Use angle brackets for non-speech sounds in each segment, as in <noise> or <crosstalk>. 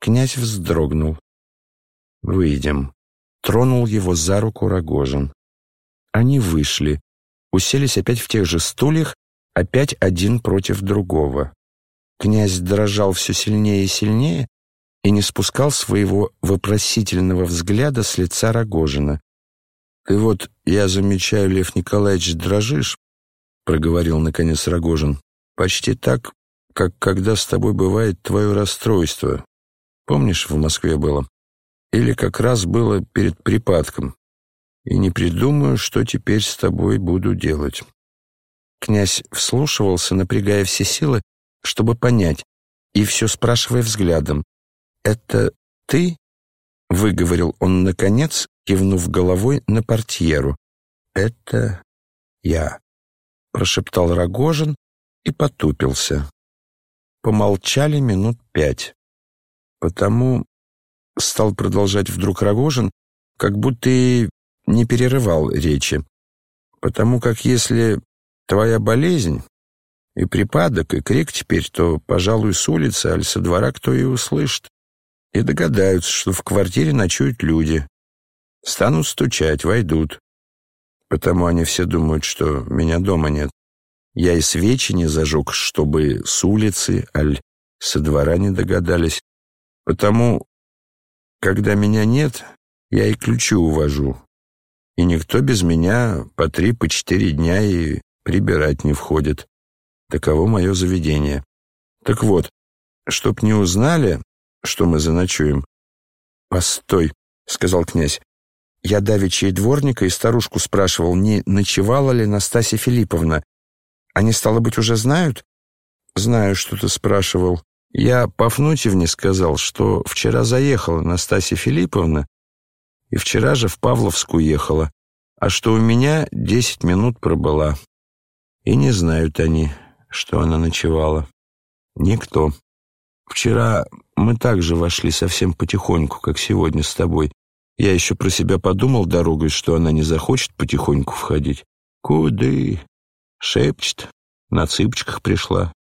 Князь вздрогнул. «Выйдем». Тронул его за руку Рогожин. Они вышли, уселись опять в тех же стульях, опять один против другого. Князь дрожал все сильнее и сильнее и не спускал своего вопросительного взгляда с лица Рогожина. «Ты вот, я замечаю, Лев Николаевич, дрожишь?» — проговорил, наконец, Рогожин. «Почти так, как когда с тобой бывает твое расстройство. Помнишь, в Москве было? Или как раз было перед припадком. И не придумаю, что теперь с тобой буду делать». Князь вслушивался, напрягая все силы, чтобы понять, и все спрашивая взглядом. «Это ты?» — выговорил он наконец, кивнув головой на портьеру. «Это я», — прошептал Рогожин и потупился. Помолчали минут пять. Потому стал продолжать вдруг Рогожин, как будто и не перерывал речи. Потому как если твоя болезнь и припадок, и крик теперь, то, пожалуй, с улицы, аль со двора кто и услышит, и догадаются, что в квартире ночуют люди. Станут стучать, войдут. Потому они все думают, что меня дома нет. Я и свечи не зажег, чтобы с улицы, аль со двора не догадались. Потому, когда меня нет, я и ключи увожу. И никто без меня по три, по четыре дня и прибирать не входит. Таково мое заведение. Так вот, чтоб не узнали, что мы заночуем. «Постой», — сказал князь. Я давеча и дворника, и старушку спрашивал, не ночевала ли Настасья Филипповна. Они, стало быть, уже знают? Знаю, что ты спрашивал. Я Пафнутьевне сказал, что вчера заехала Настасья Филипповна, и вчера же в Павловскую ехала, а что у меня десять минут пробыла. И не знают они, что она ночевала. Никто. Вчера мы также вошли совсем потихоньку, как сегодня с тобой. Я еще про себя подумал дорогой, что она не захочет потихоньку входить. Куды? Шепчет. На цыпочках пришла.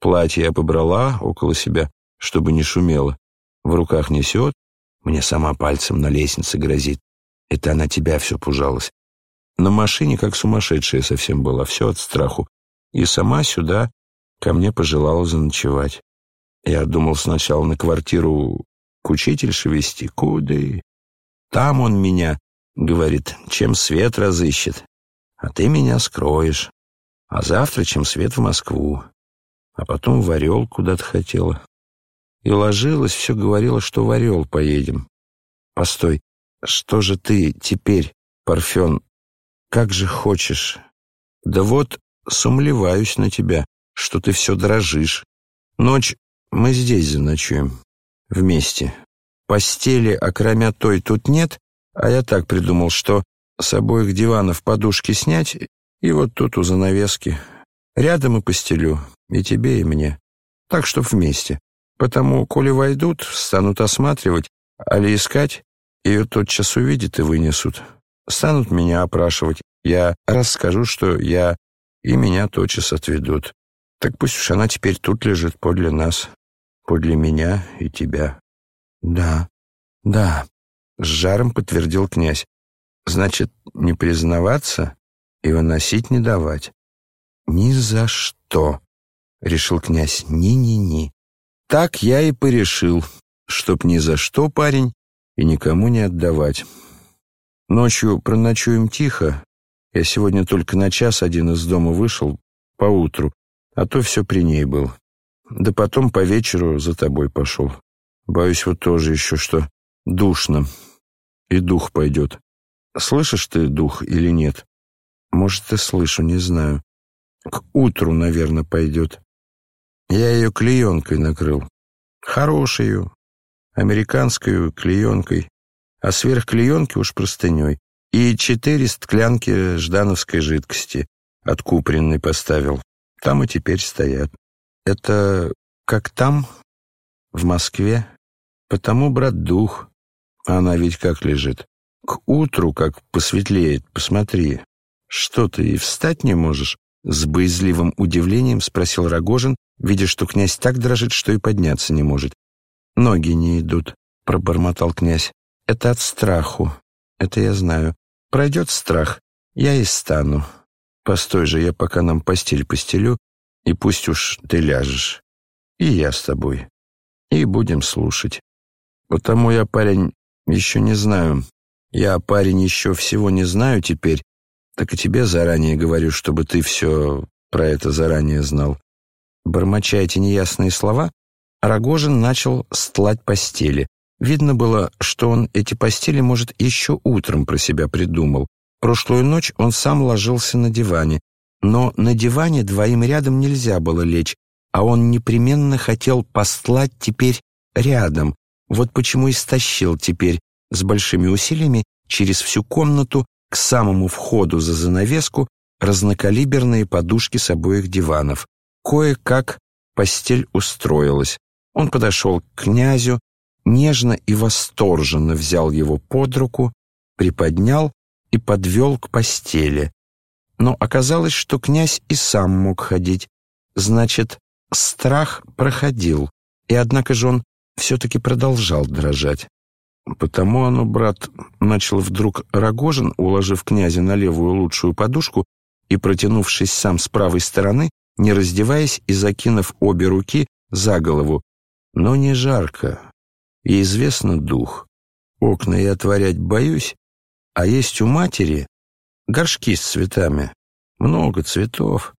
Платье я побрала около себя, чтобы не шумело. В руках несет. Мне сама пальцем на лестнице грозит. Это она тебя все пужалась. На машине как сумасшедшая совсем была, все от страху. И сама сюда ко мне пожелала заночевать. Я думал сначала на квартиру к учительше вести. Куды? Там он меня, говорит, чем свет разыщет. А ты меня скроешь. А завтра чем свет в Москву. А потом в Орел куда-то хотела. И ложилась, все говорила, что в Орел поедем. Постой, что же ты теперь, Парфен, как же хочешь? Да вот, сумлеваюсь на тебя, что ты все дрожишь. Ночь мы здесь заночуем. Вместе. Постели, окромя той, тут нет, а я так придумал, что с обоих диванов подушки снять и вот тут у занавески. Рядом и постелю, и тебе, и мне. Так что вместе. Потому, коли войдут, станут осматривать, али искать, ее тотчас увидят и вынесут. Станут меня опрашивать, я расскажу, что я, и меня тотчас отведут. Так пусть уж она теперь тут лежит подле нас подле меня и тебя». «Да, да», — с жаром подтвердил князь. «Значит, не признаваться и выносить не давать?» «Ни за что», — решил князь. «Ни-ни-ни». «Так я и порешил, чтоб ни за что, парень, и никому не отдавать. Ночью проночуем тихо. Я сегодня только на час один из дома вышел, поутру, а то все при ней был. Да потом по вечеру за тобой пошел. Боюсь вот тоже еще, что душно. И дух пойдет. Слышишь ты дух или нет? Может, и слышу, не знаю. К утру, наверное, пойдет. Я ее клеенкой накрыл. Хорошую, американскую клеенкой. А сверх клеенки уж простыней. И четыре склянки ждановской жидкости откупоренной поставил. Там и теперь стоят. Это как там, в Москве. Потому, брат, дух. А она ведь как лежит. К утру, как посветлеет, посмотри. Что ты и встать не можешь? С боязливым удивлением спросил Рогожин, видя, что князь так дрожит, что и подняться не может. «Ноги не идут», — пробормотал князь. «Это от страху. Это я знаю. Пройдет страх, я и стану. Постой же, я пока нам постель постелю, и пусть уж ты ляжешь. И я с тобой. И будем слушать. Потому я, парень, еще не знаю. Я, парень, еще всего не знаю теперь, так и тебе заранее говорю, чтобы ты все про это заранее знал. Бормоча эти неясные слова, Рогожин начал стлать постели. Видно было, что он эти постели, может, еще утром про себя придумал. Прошлую ночь он сам ложился на диване, но на диване двоим рядом нельзя было лечь, а он непременно хотел постлать теперь рядом. Вот почему и стащил теперь с большими усилиями через всю комнату к самому входу за занавеску разнокалиберные подушки с обоих диванов. Кое-как постель устроилась. Он подошел к князю, нежно и восторженно взял его под руку, приподнял и подвел к постели. Но оказалось, что князь и сам мог ходить. Значит, страх проходил, и однако же он все-таки продолжал дрожать. Потому оно, брат, начал вдруг Рогожин, уложив князя на левую лучшую подушку и протянувшись сам с правой стороны, не раздеваясь и закинув обе руки за голову. Но не жарко, и известно дух. Окна я отворять боюсь, а есть у матери горшки с цветами, много цветов,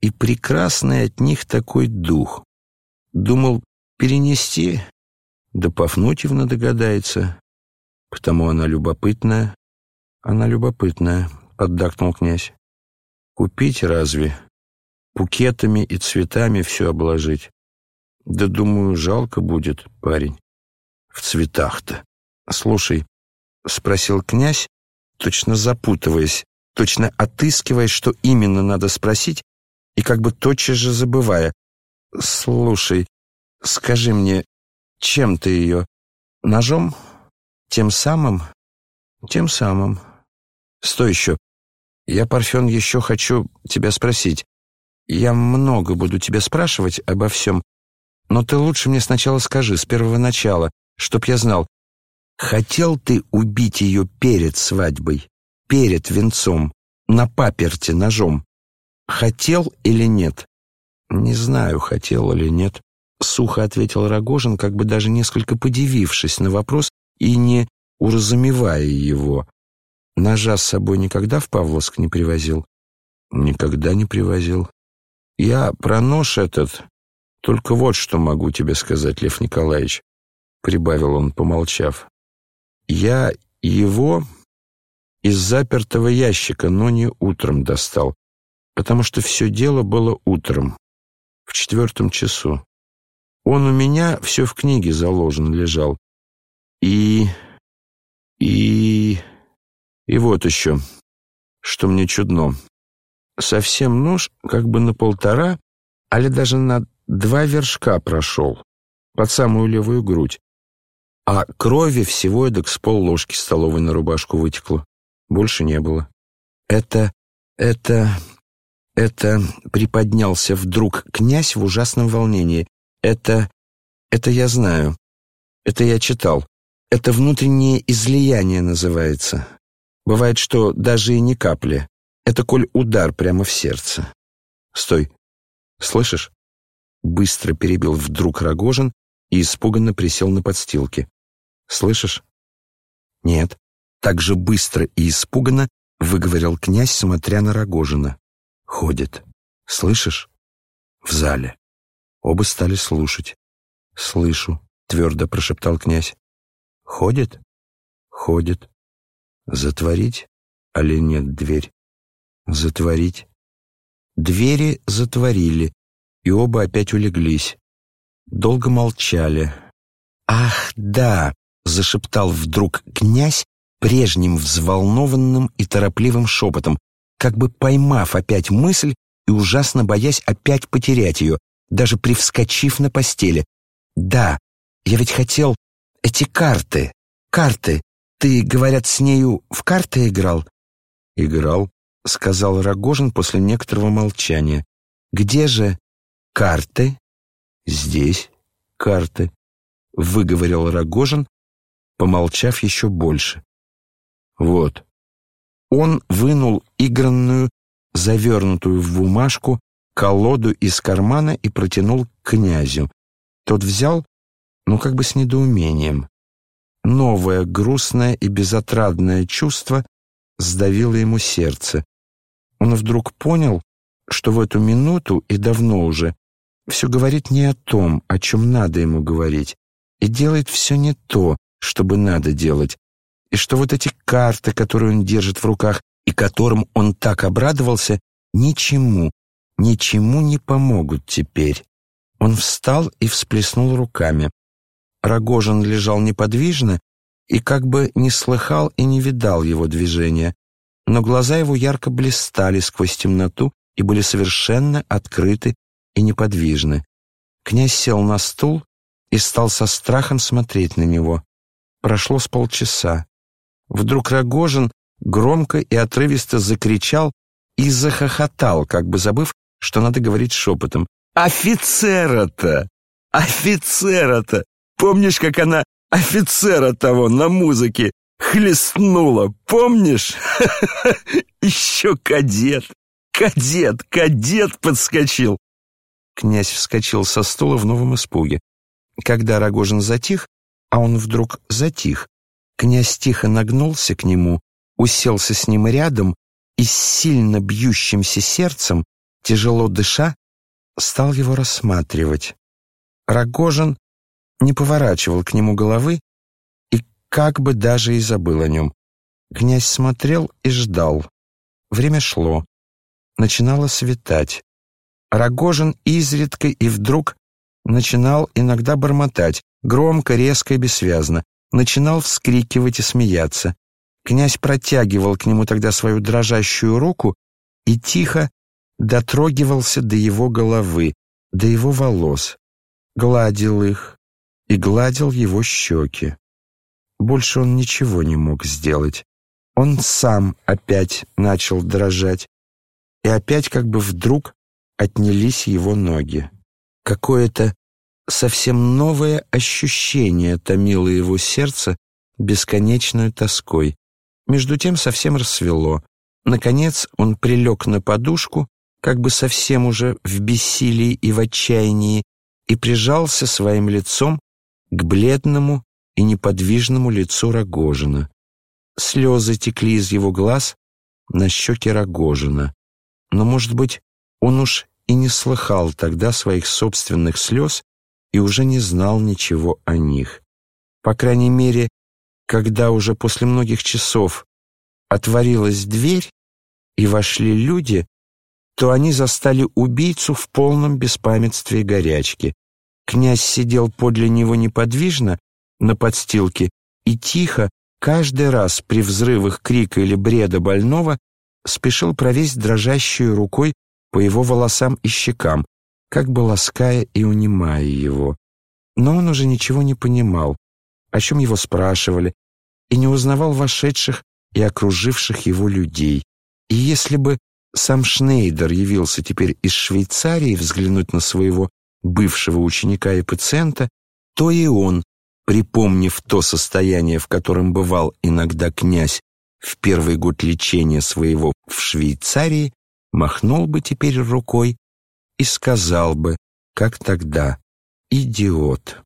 и прекрасный от них такой дух. Думал перенести, да Пафнутьевна догадается, потому она любопытная. Она любопытная, поддакнул князь. Купить разве? Букетами и цветами все обложить. Да, думаю, жалко будет, парень. В цветах-то. Слушай, — спросил князь, точно запутываясь, точно отыскивая, что именно надо спросить, и как бы тотчас же забывая. «Слушай, скажи мне, чем ты ее? Ножом? Тем самым? Тем самым. Стой еще. Я, Парфен, еще хочу тебя спросить. Я много буду тебя спрашивать обо всем, но ты лучше мне сначала скажи, с первого начала, чтоб я знал, хотел ты убить ее перед свадьбой, перед венцом, на паперте ножом? Хотел или нет? Не знаю, хотел или нет. Сухо ответил Рогожин, как бы даже несколько подивившись на вопрос и не уразумевая его. Ножа с собой никогда в Павловск не привозил? Никогда не привозил. Я про нож этот только вот что могу тебе сказать, Лев Николаевич, прибавил он, помолчав. Я его из запертого ящика, но не утром достал, потому что все дело было утром, в четвертом часу. Он у меня все в книге заложен лежал. И... и... и вот еще, что мне чудно. Совсем нож как бы на полтора, али даже на два вершка прошел, под самую левую грудь. А крови всего эдак с полложки столовой на рубашку вытекло. Больше не было. Это... это... это... Приподнялся вдруг князь в ужасном волнении. Это... это я знаю. Это я читал. Это внутреннее излияние называется. Бывает, что даже и не капли. Это коль удар прямо в сердце. Стой. Слышишь? Быстро перебил вдруг Рогожин и испуганно присел на подстилке. Слышишь? Нет. Так же быстро и испуганно выговорил князь, смотря на Рогожина. Ходит. Слышишь? В зале. Оба стали слушать. «Слышу», — твердо прошептал князь. «Ходит?» «Ходит». «Затворить? Али нет дверь?» «Затворить». Двери затворили, и оба опять улеглись. Долго молчали. «Ах, да!» — зашептал вдруг князь прежним взволнованным и торопливым шепотом, как бы поймав опять мысль и ужасно боясь опять потерять ее, даже привскочив на постели. «Да, я ведь хотел эти карты, карты. Ты, говорят, с нею в карты играл?» «Играл», — сказал Рогожин после некоторого молчания. «Где же карты?» «Здесь карты». — выговорил Рогожин, помолчав еще больше. «Вот». Он вынул игранную, завернутую в бумажку, колоду из кармана и протянул к князю. Тот взял, ну как бы с недоумением. Новое, грустное и безотрадное чувство сдавило ему сердце. Он вдруг понял, что в эту минуту и давно уже все говорит не о том, о чем надо ему говорить, и делает все не то, чтобы надо делать, и что вот эти карты, которые он держит в руках и которым он так обрадовался, ничему, ничему не помогут теперь. Он встал и всплеснул руками. Рогожин лежал неподвижно и как бы не слыхал и не видал его движения, но глаза его ярко блистали сквозь темноту и были совершенно открыты и неподвижны. Князь сел на стул и стал со страхом смотреть на него. Прошло с полчаса. Вдруг Рогожин громко и отрывисто закричал и захохотал, как бы забыв, что надо говорить шепотом. «Офицера-то! Офицера-то! Помнишь, как она офицера того на музыке хлестнула, помнишь? <laughs> Еще кадет, кадет, кадет подскочил. Князь вскочил со стула в новом испуге. Когда Рогожин затих, а он вдруг затих, князь тихо нагнулся к нему, уселся с ним рядом и с сильно бьющимся сердцем, тяжело дыша, стал его рассматривать. Рогожин не поворачивал к нему головы как бы даже и забыл о нем. Князь смотрел и ждал. Время шло. Начинало светать. Рогожин изредка и вдруг начинал иногда бормотать, громко, резко и бессвязно, начинал вскрикивать и смеяться. Князь протягивал к нему тогда свою дрожащую руку и тихо дотрогивался до его головы, до его волос, гладил их и гладил его щеки. Больше он ничего не мог сделать. Он сам опять начал дрожать, и опять как бы вдруг отнялись его ноги. Какое-то совсем новое ощущение томило его сердце бесконечной тоской. Между тем совсем рассвело. Наконец он прилег на подушку, как бы совсем уже в бессилии и в отчаянии, и прижался своим лицом к бледному и неподвижному лицу Рогожина. Слезы текли из его глаз на щеки Рогожина. Но, может быть, он уж и не слыхал тогда своих собственных слез и уже не знал ничего о них. По крайней мере, когда уже после многих часов отворилась дверь и вошли люди, то они застали убийцу в полном беспамятстве и горячке. Князь сидел подле него неподвижно на подстилке и тихо, каждый раз при взрывах крика или бреда больного, спешил провесть дрожащей рукой по его волосам и щекам, как бы лаская и унимая его. Но он уже ничего не понимал, о чем его спрашивали, и не узнавал вошедших и окруживших его людей. И если бы сам Шнейдер явился теперь из Швейцарии взглянуть на своего бывшего ученика и пациента, то и он, припомнив то состояние, в котором бывал иногда князь в первый год лечения своего в Швейцарии, махнул бы теперь рукой и сказал бы, как тогда, «Идиот».